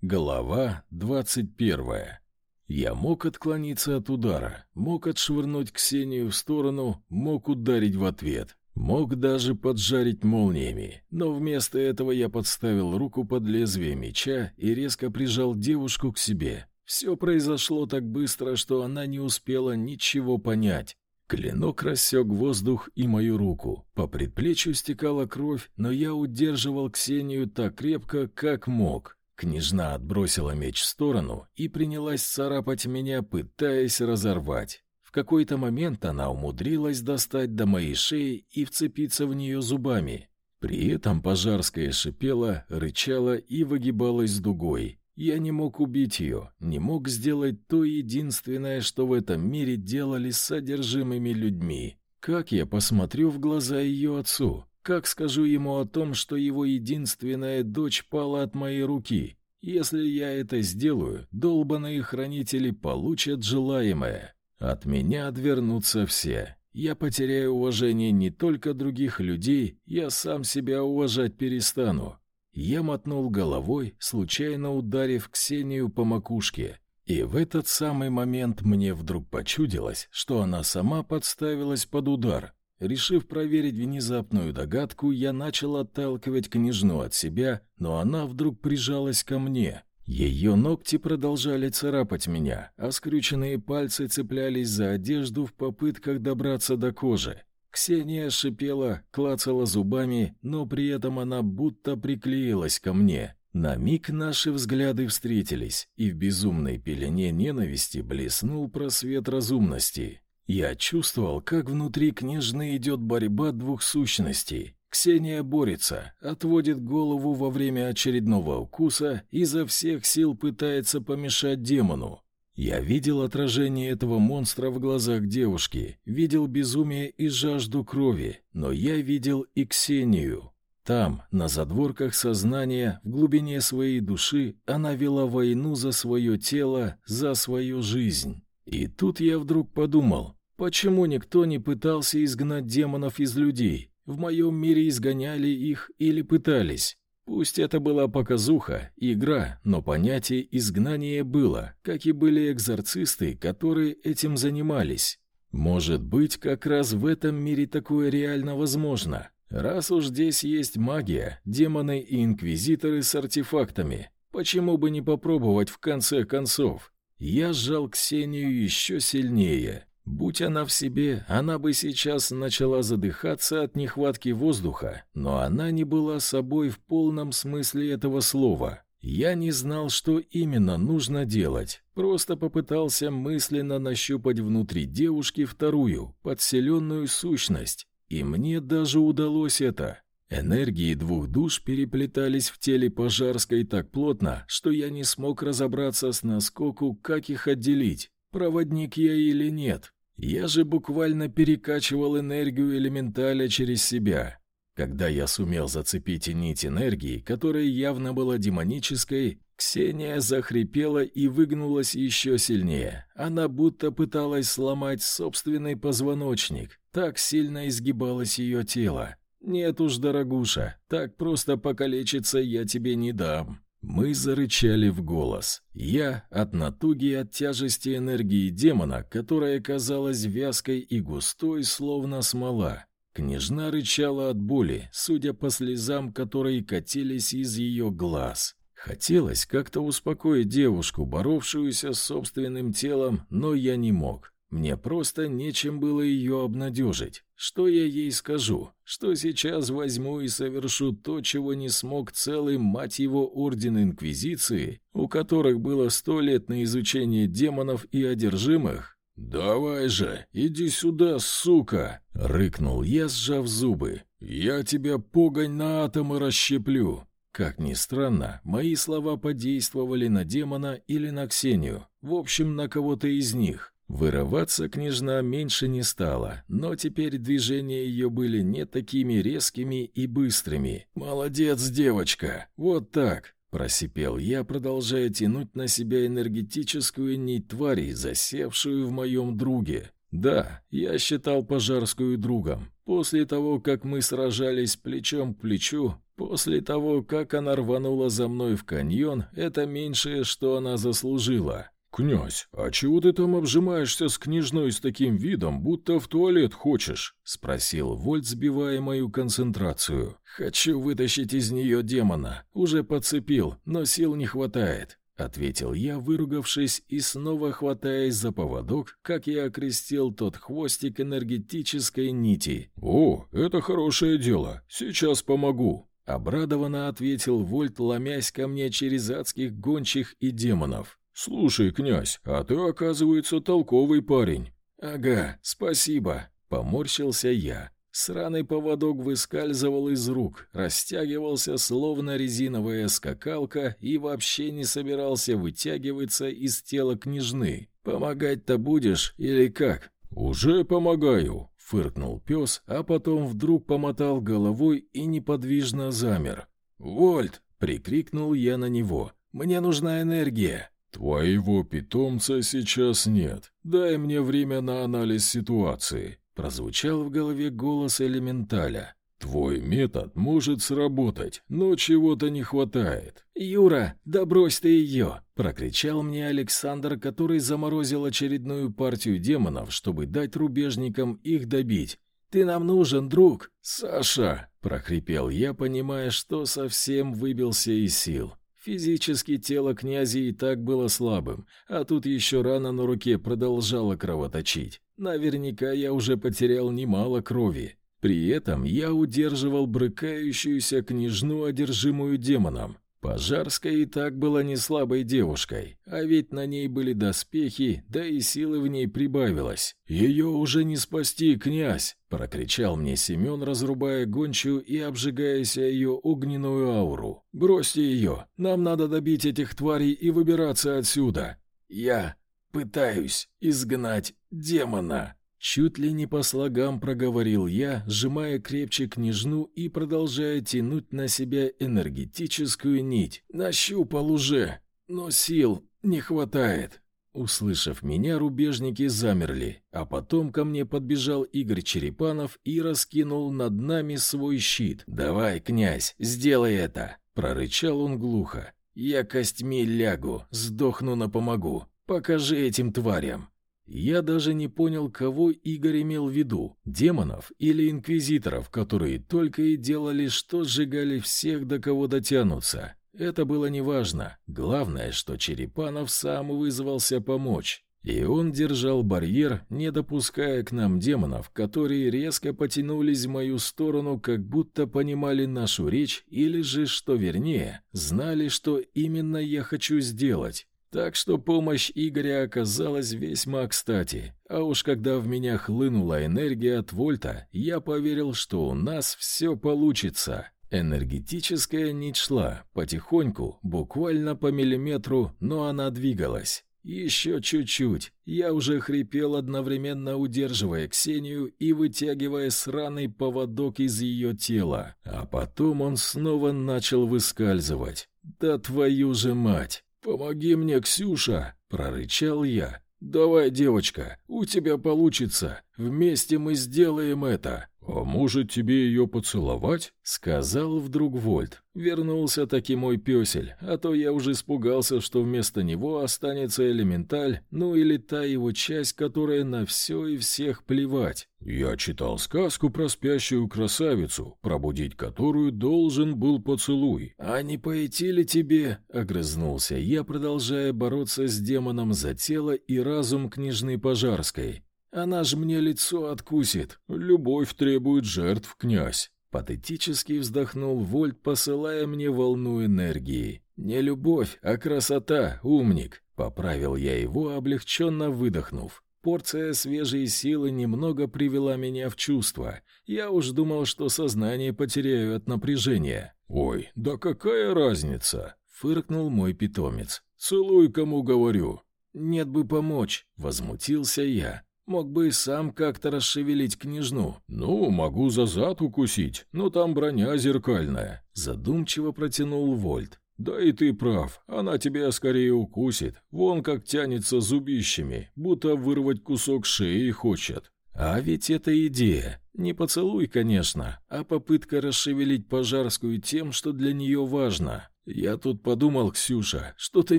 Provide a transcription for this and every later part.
Глава двадцать первая. Я мог отклониться от удара, мог отшвырнуть Ксению в сторону, мог ударить в ответ, мог даже поджарить молниями, но вместо этого я подставил руку под лезвие меча и резко прижал девушку к себе. Все произошло так быстро, что она не успела ничего понять. Клинок рассек воздух и мою руку. По предплечью стекала кровь, но я удерживал Ксению так крепко, как мог. Княжна отбросила меч в сторону и принялась царапать меня, пытаясь разорвать. В какой-то момент она умудрилась достать до моей шеи и вцепиться в нее зубами. При этом Пожарская шипела, рычала и выгибалась дугой. Я не мог убить ее, не мог сделать то единственное, что в этом мире делали с содержимыми людьми. Как я посмотрю в глаза ее отцу? Как скажу ему о том, что его единственная дочь пала от моей руки? Если я это сделаю, долбаные хранители получат желаемое. От меня отвернутся все. Я потеряю уважение не только других людей, я сам себя уважать перестану. Я мотнул головой, случайно ударив Ксению по макушке. И в этот самый момент мне вдруг почудилось, что она сама подставилась под удар. Решив проверить внезапную догадку, я начал отталкивать княжну от себя, но она вдруг прижалась ко мне. Ее ногти продолжали царапать меня, а скрюченные пальцы цеплялись за одежду в попытках добраться до кожи. Ксения шипела, клацала зубами, но при этом она будто приклеилась ко мне. На миг наши взгляды встретились, и в безумной пелене ненависти блеснул просвет разумности. Я чувствовал, как внутри княжны идет борьба двух сущностей. Ксения борется, отводит голову во время очередного укуса и изо всех сил пытается помешать демону. Я видел отражение этого монстра в глазах девушки, видел безумие и жажду крови, но я видел и Ксению. Там, на задворках сознания, в глубине своей души, она вела войну за свое тело, за свою жизнь. И тут я вдруг подумал, Почему никто не пытался изгнать демонов из людей? В моем мире изгоняли их или пытались. Пусть это была показуха, игра, но понятие изгнания было, как и были экзорцисты, которые этим занимались. Может быть, как раз в этом мире такое реально возможно. Раз уж здесь есть магия, демоны и инквизиторы с артефактами, почему бы не попробовать в конце концов? Я сжал Ксению еще сильнее. Будь она в себе, она бы сейчас начала задыхаться от нехватки воздуха, но она не была собой в полном смысле этого слова. Я не знал, что именно нужно делать, просто попытался мысленно нащупать внутри девушки вторую, подселенную сущность, и мне даже удалось это. Энергии двух душ переплетались в теле Пожарской так плотно, что я не смог разобраться с наскоку, как их отделить, проводник я или нет. Я же буквально перекачивал энергию элементаля через себя. Когда я сумел зацепить нить энергии, которая явно была демонической, Ксения захрипела и выгнулась еще сильнее. Она будто пыталась сломать собственный позвоночник. Так сильно изгибалось ее тело. «Нет уж, дорогуша, так просто покалечиться я тебе не дам». Мы зарычали в голос. Я от натуги и от тяжести энергии демона, которая казалась вязкой и густой, словно смола. Княжна рычала от боли, судя по слезам, которые катились из ее глаз. Хотелось как-то успокоить девушку, боровшуюся с собственным телом, но я не мог. Мне просто нечем было ее обнадежить. Что я ей скажу? Что сейчас возьму и совершу то, чего не смог целый, мать его, орден Инквизиции, у которых было сто лет на изучение демонов и одержимых? «Давай же, иди сюда, сука!» — рыкнул я, сжав зубы. «Я тебя погонь на атомы расщеплю!» Как ни странно, мои слова подействовали на демона или на Ксению, в общем, на кого-то из них. Вырываться княжна меньше не стала, но теперь движения ее были не такими резкими и быстрыми. «Молодец, девочка! Вот так!» — просипел я, продолжая тянуть на себя энергетическую нить твари, засевшую в моем друге. Да, я считал Пожарскую другом. После того, как мы сражались плечом к плечу, После того, как она рванула за мной в каньон, это меньшее, что она заслужила. «Князь, а чего ты там обжимаешься с княжной с таким видом, будто в туалет хочешь?» — спросил Вольт, сбивая мою концентрацию. «Хочу вытащить из нее демона. Уже подцепил, но сил не хватает», — ответил я, выругавшись и снова хватаясь за поводок, как я окрестил тот хвостик энергетической нити. «О, это хорошее дело. Сейчас помогу», — обрадованно ответил Вольт, ломясь ко мне через адских гончих и демонов. «Слушай, князь, а ты, оказывается, толковый парень». «Ага, спасибо», — поморщился я. Сраный поводок выскальзывал из рук, растягивался, словно резиновая скакалка, и вообще не собирался вытягиваться из тела княжны. «Помогать-то будешь или как?» «Уже помогаю», — фыркнул пес, а потом вдруг помотал головой и неподвижно замер. «Вольт!» — прикрикнул я на него. «Мне нужна энергия!» «Твоего питомца сейчас нет. Дай мне время на анализ ситуации», — прозвучал в голове голос элементаля. «Твой метод может сработать, но чего-то не хватает». «Юра, да брось ты ее!» — прокричал мне Александр, который заморозил очередную партию демонов, чтобы дать рубежникам их добить. «Ты нам нужен, друг!» «Саша!» — прохрипел я, понимая, что совсем выбился из сил. Физически тело князя и так было слабым, а тут еще рана на руке продолжала кровоточить. Наверняка я уже потерял немало крови. При этом я удерживал брыкающуюся княжну, одержимую демоном. Пожарская и так была не слабой девушкой, а ведь на ней были доспехи, да и силы в ней прибавилось. «Ее уже не спасти, князь!» — прокричал мне Семен, разрубая гончую и обжигаясь о ее огненную ауру. «Бросьте ее! Нам надо добить этих тварей и выбираться отсюда!» «Я пытаюсь изгнать демона!» Чуть ли не по слогам проговорил я, сжимая крепче княжну и продолжая тянуть на себя энергетическую нить. Нащупал уже, но сил не хватает. Услышав меня, рубежники замерли, а потом ко мне подбежал Игорь Черепанов и раскинул над нами свой щит. «Давай, князь, сделай это!» — прорычал он глухо. «Я костьми лягу, сдохну на помогу. Покажи этим тварям!» Я даже не понял, кого Игорь имел в виду, демонов или инквизиторов, которые только и делали, что сжигали всех, до кого дотянутся. Это было неважно. Главное, что Черепанов сам вызвался помочь. И он держал барьер, не допуская к нам демонов, которые резко потянулись в мою сторону, как будто понимали нашу речь, или же, что вернее, знали, что именно я хочу сделать. Так что помощь Игоря оказалась весьма кстати. А уж когда в меня хлынула энергия от Вольта, я поверил, что у нас все получится. Энергетическая нить шла, потихоньку, буквально по миллиметру, но она двигалась. Еще чуть-чуть. Я уже хрипел, одновременно удерживая Ксению и вытягивая сраный поводок из ее тела. А потом он снова начал выскальзывать. Да твою же мать! «Помоги мне, Ксюша!» — прорычал я. «Давай, девочка, у тебя получится. Вместе мы сделаем это». «А может, тебе ее поцеловать?» — сказал вдруг Вольт. Вернулся таки мой песель, а то я уже испугался, что вместо него останется элементаль, ну или та его часть, которая на все и всех плевать. «Я читал сказку про спящую красавицу, пробудить которую должен был поцелуй». «А не пойти ли тебе?» — огрызнулся я, продолжая бороться с демоном за тело и разум княжны Пожарской. Она ж мне лицо откусит. Любовь требует жертв, князь. Патетически вздохнул Вольт, посылая мне волну энергии. «Не любовь, а красота, умник!» Поправил я его, облегченно выдохнув. Порция свежей силы немного привела меня в чувство. Я уж думал, что сознание потеряю от напряжения. «Ой, да какая разница?» — фыркнул мой питомец. «Целуй, кому говорю». «Нет бы помочь», — возмутился я. Мог бы и сам как-то расшевелить княжну. Ну, могу за зад укусить, но там броня зеркальная. Задумчиво протянул Вольт. Да и ты прав, она тебя скорее укусит. Вон как тянется зубищами, будто вырвать кусок шеи хочет. А ведь это идея. Не поцелуй, конечно, а попытка расшевелить Пожарскую тем, что для нее важно. «Я тут подумал, Ксюша, что ты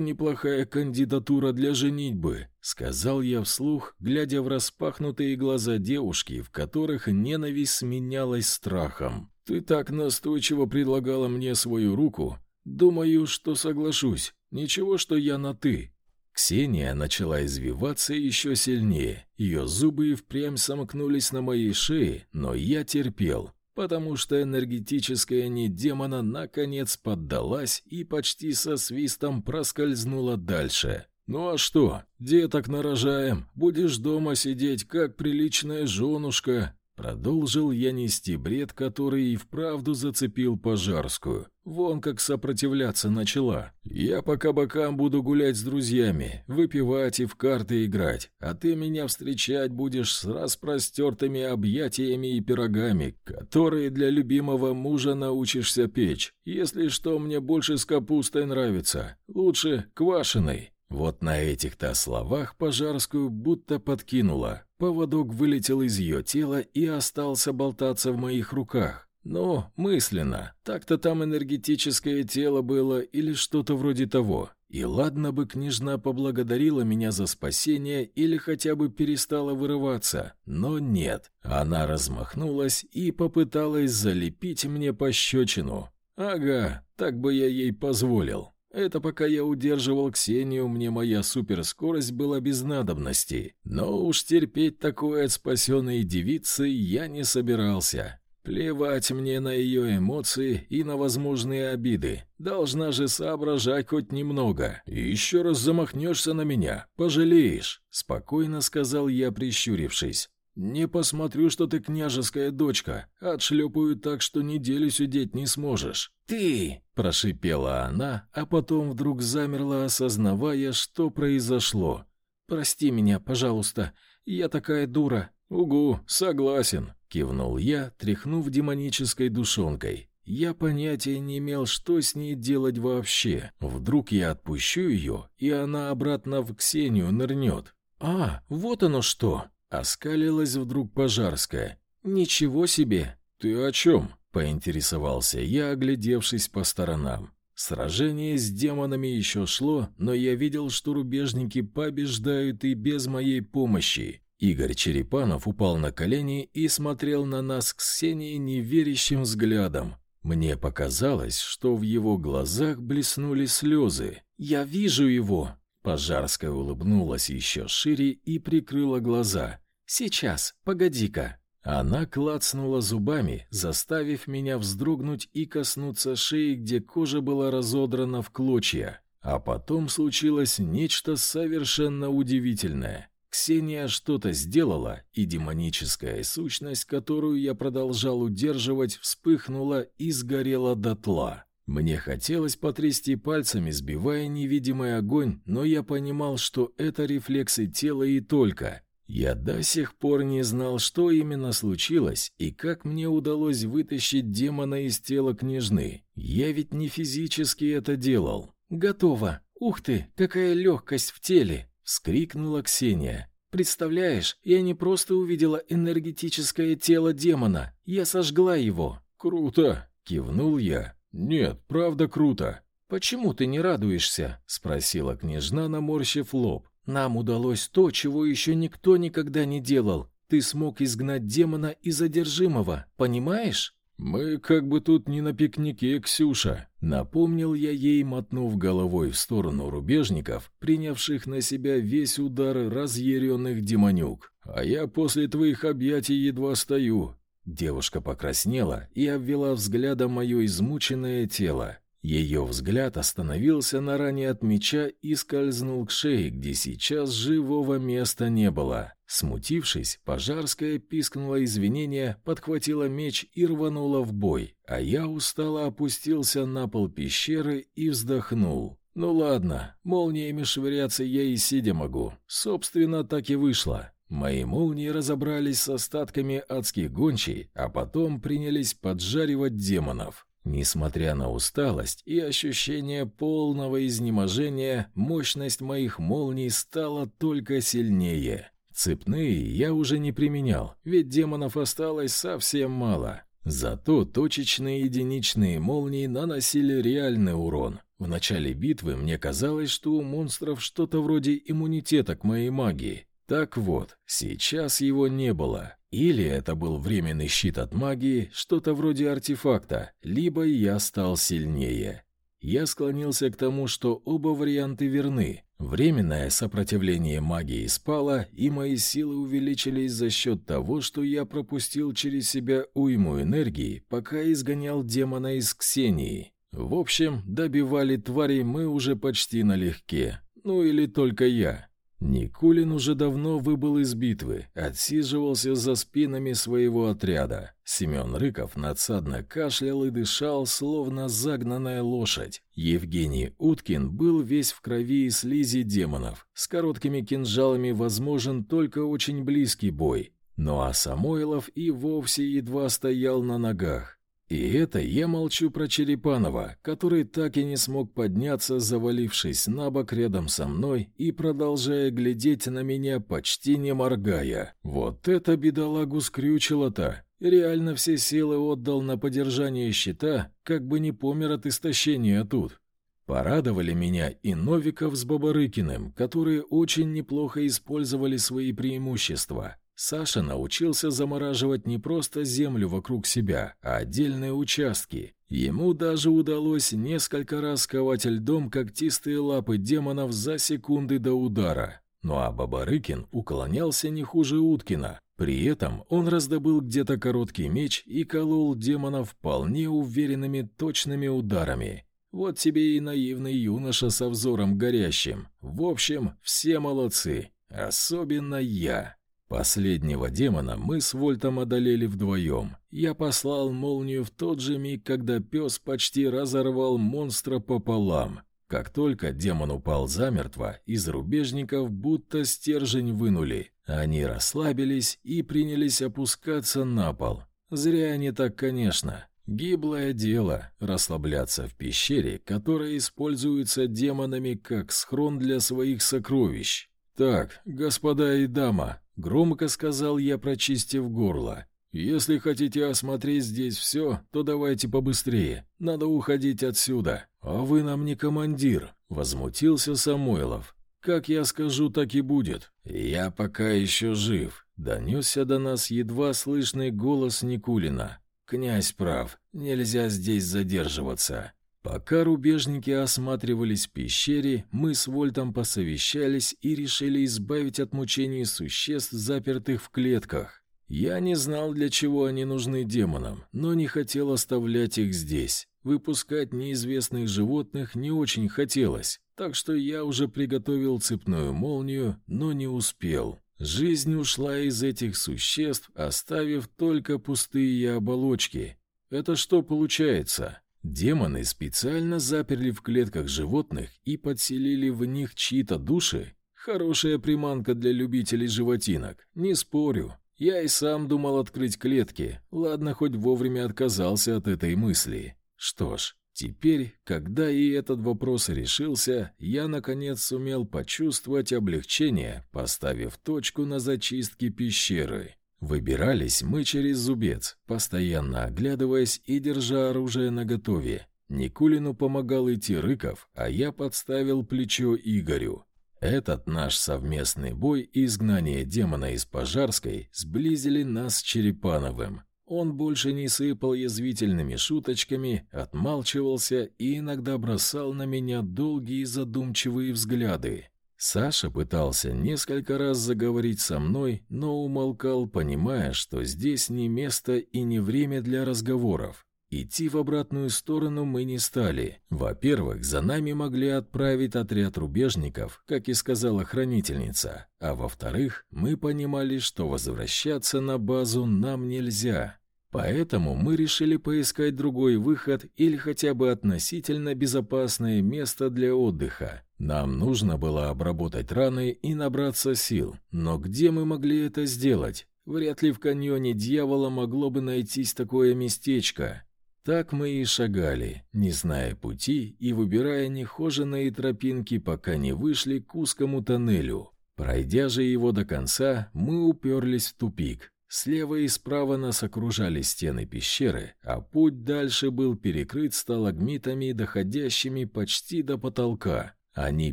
неплохая кандидатура для женитьбы», — сказал я вслух, глядя в распахнутые глаза девушки, в которых ненависть сменялась страхом. «Ты так настойчиво предлагала мне свою руку. Думаю, что соглашусь. Ничего, что я на «ты». Ксения начала извиваться еще сильнее. Ее зубы и впрямь сомкнулись на моей шее, но я терпел потому что энергетическая нить демона наконец поддалась и почти со свистом проскользнула дальше. «Ну а что, деток нарожаем, будешь дома сидеть, как приличная женушка, Продолжил я нести бред, который и вправду зацепил Пожарскую. Вон как сопротивляться начала. Я по кабакам буду гулять с друзьями, выпивать и в карты играть, а ты меня встречать будешь с распростертыми объятиями и пирогами, которые для любимого мужа научишься печь. Если что, мне больше с капустой нравится, лучше квашеной. Вот на этих-то словах Пожарскую будто подкинула. Поводок вылетел из ее тела и остался болтаться в моих руках. Но мысленно. Так-то там энергетическое тело было или что-то вроде того. И ладно бы княжна поблагодарила меня за спасение или хотя бы перестала вырываться. Но нет. Она размахнулась и попыталась залепить мне пощечину. Ага, так бы я ей позволил. Это пока я удерживал Ксению, мне моя суперскорость была без надобности. Но уж терпеть такое от спасенной девицы я не собирался. Плевать мне на ее эмоции и на возможные обиды. Должна же соображать хоть немного. Еще раз замахнешься на меня, пожалеешь, спокойно сказал я, прищурившись. «Не посмотрю, что ты княжеская дочка. Отшлепаю так, что неделю сидеть не сможешь». «Ты!» – прошипела она, а потом вдруг замерла, осознавая, что произошло. «Прости меня, пожалуйста. Я такая дура». «Угу, согласен», – кивнул я, тряхнув демонической душонкой. Я понятия не имел, что с ней делать вообще. Вдруг я отпущу ее, и она обратно в Ксению нырнет. «А, вот оно что!» Оскалилась вдруг Пожарская. «Ничего себе!» «Ты о чем?» — поинтересовался я, оглядевшись по сторонам. Сражение с демонами еще шло, но я видел, что рубежники побеждают и без моей помощи. Игорь Черепанов упал на колени и смотрел на нас с Ксенией неверящим взглядом. Мне показалось, что в его глазах блеснули слезы. «Я вижу его!» Пожарская улыбнулась еще шире и прикрыла глаза. «Сейчас, погоди-ка». Она клацнула зубами, заставив меня вздрогнуть и коснуться шеи, где кожа была разодрана в клочья. А потом случилось нечто совершенно удивительное. Ксения что-то сделала, и демоническая сущность, которую я продолжал удерживать, вспыхнула и сгорела дотла. Мне хотелось потрясти пальцами, сбивая невидимый огонь, но я понимал, что это рефлексы тела и только. Я до сих пор не знал, что именно случилось и как мне удалось вытащить демона из тела княжны. Я ведь не физически это делал. «Готово! Ух ты, какая легкость в теле!» — вскрикнула Ксения. «Представляешь, я не просто увидела энергетическое тело демона, я сожгла его». «Круто!» — кивнул я. «Нет, правда круто». «Почему ты не радуешься?» — спросила княжна, наморщив лоб. «Нам удалось то, чего еще никто никогда не делал. Ты смог изгнать демона из задержимого, понимаешь?» «Мы как бы тут не на пикнике, Ксюша», — напомнил я ей, мотнув головой в сторону рубежников, принявших на себя весь удар разъяренных демонюк. «А я после твоих объятий едва стою. Девушка покраснела и обвела взглядом мое измученное тело. Ее взгляд остановился на ране от меча и скользнул к шее, где сейчас живого места не было. Смутившись, Пожарская пискнула извинения, подхватила меч и рванула в бой, а я устало опустился на пол пещеры и вздохнул. Ну ладно, молниями швыряться я и сидя могу. Собственно, так и вышло. Мои молнии разобрались с остатками адских гончей, а потом принялись поджаривать демонов. Несмотря на усталость и ощущение полного изнеможения, мощность моих молний стала только сильнее. Цепные я уже не применял, ведь демонов осталось совсем мало. Зато точечные единичные молнии наносили реальный урон. В начале битвы мне казалось, что у монстров что-то вроде иммунитета к моей магии. Так вот, сейчас его не было. Или это был временный щит от магии, что-то вроде артефакта, либо я стал сильнее. Я склонился к тому, что оба варианты верны. Временное сопротивление магии спало, и мои силы увеличились за счет того, что я пропустил через себя уйму энергии, пока изгонял демона из Ксении. В общем, добивали тварей мы уже почти налегке. Ну или только я. Никулин уже давно выбыл из битвы, отсиживался за спинами своего отряда. Семен Рыков надсадно кашлял и дышал, словно загнанная лошадь. Евгений Уткин был весь в крови и слизи демонов. С короткими кинжалами возможен только очень близкий бой. Ну а Самойлов и вовсе едва стоял на ногах. И это я молчу про Черепанова, который так и не смог подняться, завалившись на бок рядом со мной и продолжая глядеть на меня, почти не моргая. Вот это бедолагу скрючило-то. Реально все силы отдал на поддержание щита, как бы не помер от истощения тут. Порадовали меня и Новиков с Бабарыкиным, которые очень неплохо использовали свои преимущества. Саша научился замораживать не просто землю вокруг себя, а отдельные участки. Ему даже удалось несколько раз сковать льдом когтистые лапы демонов за секунды до удара. Ну а Бабарыкин уклонялся не хуже Уткина. При этом он раздобыл где-то короткий меч и колол демонов вполне уверенными точными ударами. Вот тебе и наивный юноша со взором горящим. В общем, все молодцы, особенно я. Последнего демона мы с Вольтом одолели вдвоем. Я послал молнию в тот же миг, когда пес почти разорвал монстра пополам. Как только демон упал замертво, из рубежников будто стержень вынули. Они расслабились и принялись опускаться на пол. Зря они так, конечно. Гиблое дело расслабляться в пещере, которая используется демонами как схрон для своих сокровищ. Так, господа и дама, Громко сказал я, прочистив горло. «Если хотите осмотреть здесь все, то давайте побыстрее. Надо уходить отсюда. А вы нам не командир», — возмутился Самойлов. «Как я скажу, так и будет. Я пока еще жив», — донесся до нас едва слышный голос Никулина. «Князь прав. Нельзя здесь задерживаться. Пока рубежники осматривались в пещере, мы с Вольтом посовещались и решили избавить от мучений существ, запертых в клетках. Я не знал, для чего они нужны демонам, но не хотел оставлять их здесь. Выпускать неизвестных животных не очень хотелось, так что я уже приготовил цепную молнию, но не успел. Жизнь ушла из этих существ, оставив только пустые оболочки. Это что получается? Демоны специально заперли в клетках животных и подселили в них чьи-то души. Хорошая приманка для любителей животинок, не спорю. Я и сам думал открыть клетки, ладно, хоть вовремя отказался от этой мысли. Что ж, теперь, когда и этот вопрос решился, я наконец сумел почувствовать облегчение, поставив точку на зачистке пещеры. Выбирались мы через зубец, постоянно оглядываясь и держа оружие наготове. Никулину помогал идти Рыков, а я подставил плечо Игорю. Этот наш совместный бой и изгнание демона из Пожарской сблизили нас с Черепановым. Он больше не сыпал язвительными шуточками, отмалчивался и иногда бросал на меня долгие задумчивые взгляды. Саша пытался несколько раз заговорить со мной, но умолкал, понимая, что здесь не место и не время для разговоров. Идти в обратную сторону мы не стали. Во-первых, за нами могли отправить отряд рубежников, как и сказала хранительница. А во-вторых, мы понимали, что возвращаться на базу нам нельзя. Поэтому мы решили поискать другой выход или хотя бы относительно безопасное место для отдыха. Нам нужно было обработать раны и набраться сил. Но где мы могли это сделать? Вряд ли в каньоне дьявола могло бы найтись такое местечко. Так мы и шагали, не зная пути и выбирая нехоженные тропинки, пока не вышли к узкому тоннелю. Пройдя же его до конца, мы уперлись в тупик. Слева и справа нас окружали стены пещеры, а путь дальше был перекрыт сталагмитами, доходящими почти до потолка. Они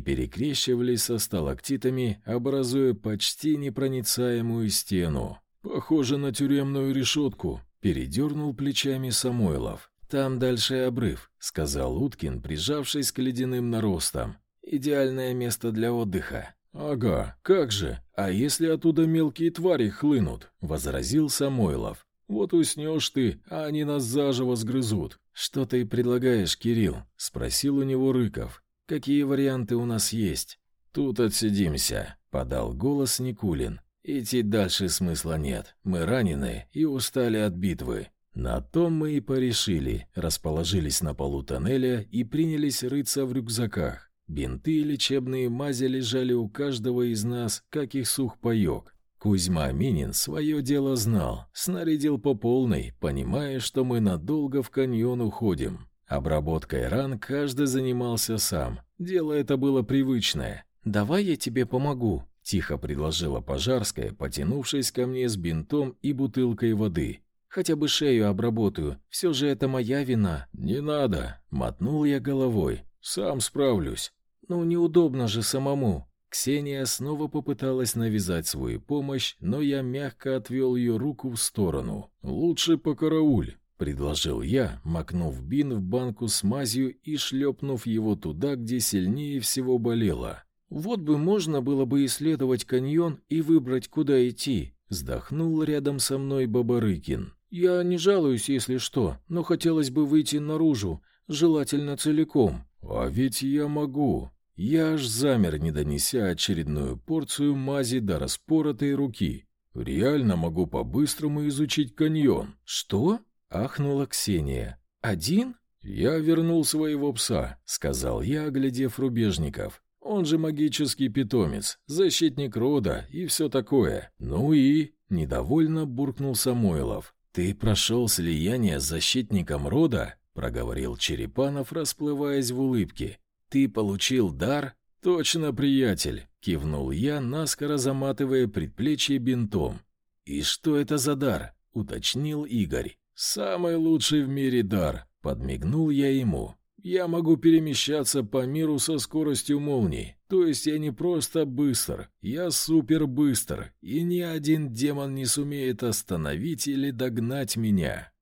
перекрещивались со сталактитами, образуя почти непроницаемую стену. «Похоже на тюремную решетку», — передернул плечами Самойлов. «Там дальше обрыв», — сказал Уткин, прижавшись к ледяным наростам. «Идеальное место для отдыха». «Ага, как же? А если оттуда мелкие твари хлынут?» — возразил Самойлов. «Вот уснешь ты, а они нас заживо сгрызут». «Что ты предлагаешь, Кирилл?» — спросил у него Рыков. «Какие варианты у нас есть?» «Тут отсидимся», — подал голос Никулин. «Идти дальше смысла нет. Мы ранены и устали от битвы. На том мы и порешили, расположились на полу тоннеля и принялись рыться в рюкзаках. Бинты и лечебные мази лежали у каждого из нас, как их сухпайок. Кузьма Минин свое дело знал, снарядил по полной, понимая, что мы надолго в каньон уходим. Обработкой ран каждый занимался сам. Дело это было привычное. «Давай я тебе помогу», — тихо предложила Пожарская, потянувшись ко мне с бинтом и бутылкой воды. «Хотя бы шею обработаю, все же это моя вина». «Не надо», — мотнул я головой. «Сам справлюсь». «Ну, неудобно же самому». Ксения снова попыталась навязать свою помощь, но я мягко отвел ее руку в сторону. «Лучше покарауль», — предложил я, макнув бин в банку с мазью и шлепнув его туда, где сильнее всего болело. «Вот бы можно было бы исследовать каньон и выбрать, куда идти», — вздохнул рядом со мной Бабарыкин. «Я не жалуюсь, если что, но хотелось бы выйти наружу, желательно целиком». «А ведь я могу», я аж замер, не донеся очередную порцию мази до распоротой руки. Реально могу по-быстрому изучить каньон. Что? ахнула Ксения. Один? Я вернул своего пса, сказал я, оглядев рубежников. Он же магический питомец, защитник рода и все такое. Ну и недовольно буркнул Самойлов. Ты прошел слияние с защитником рода? проговорил Черепанов, расплываясь в улыбке. «Ты получил дар?» «Точно, приятель!» — кивнул я, наскоро заматывая предплечье бинтом. «И что это за дар?» — уточнил Игорь. «Самый лучший в мире дар!» — подмигнул я ему. «Я могу перемещаться по миру со скоростью молнии. То есть я не просто быстр, я супербыстр, и ни один демон не сумеет остановить или догнать меня».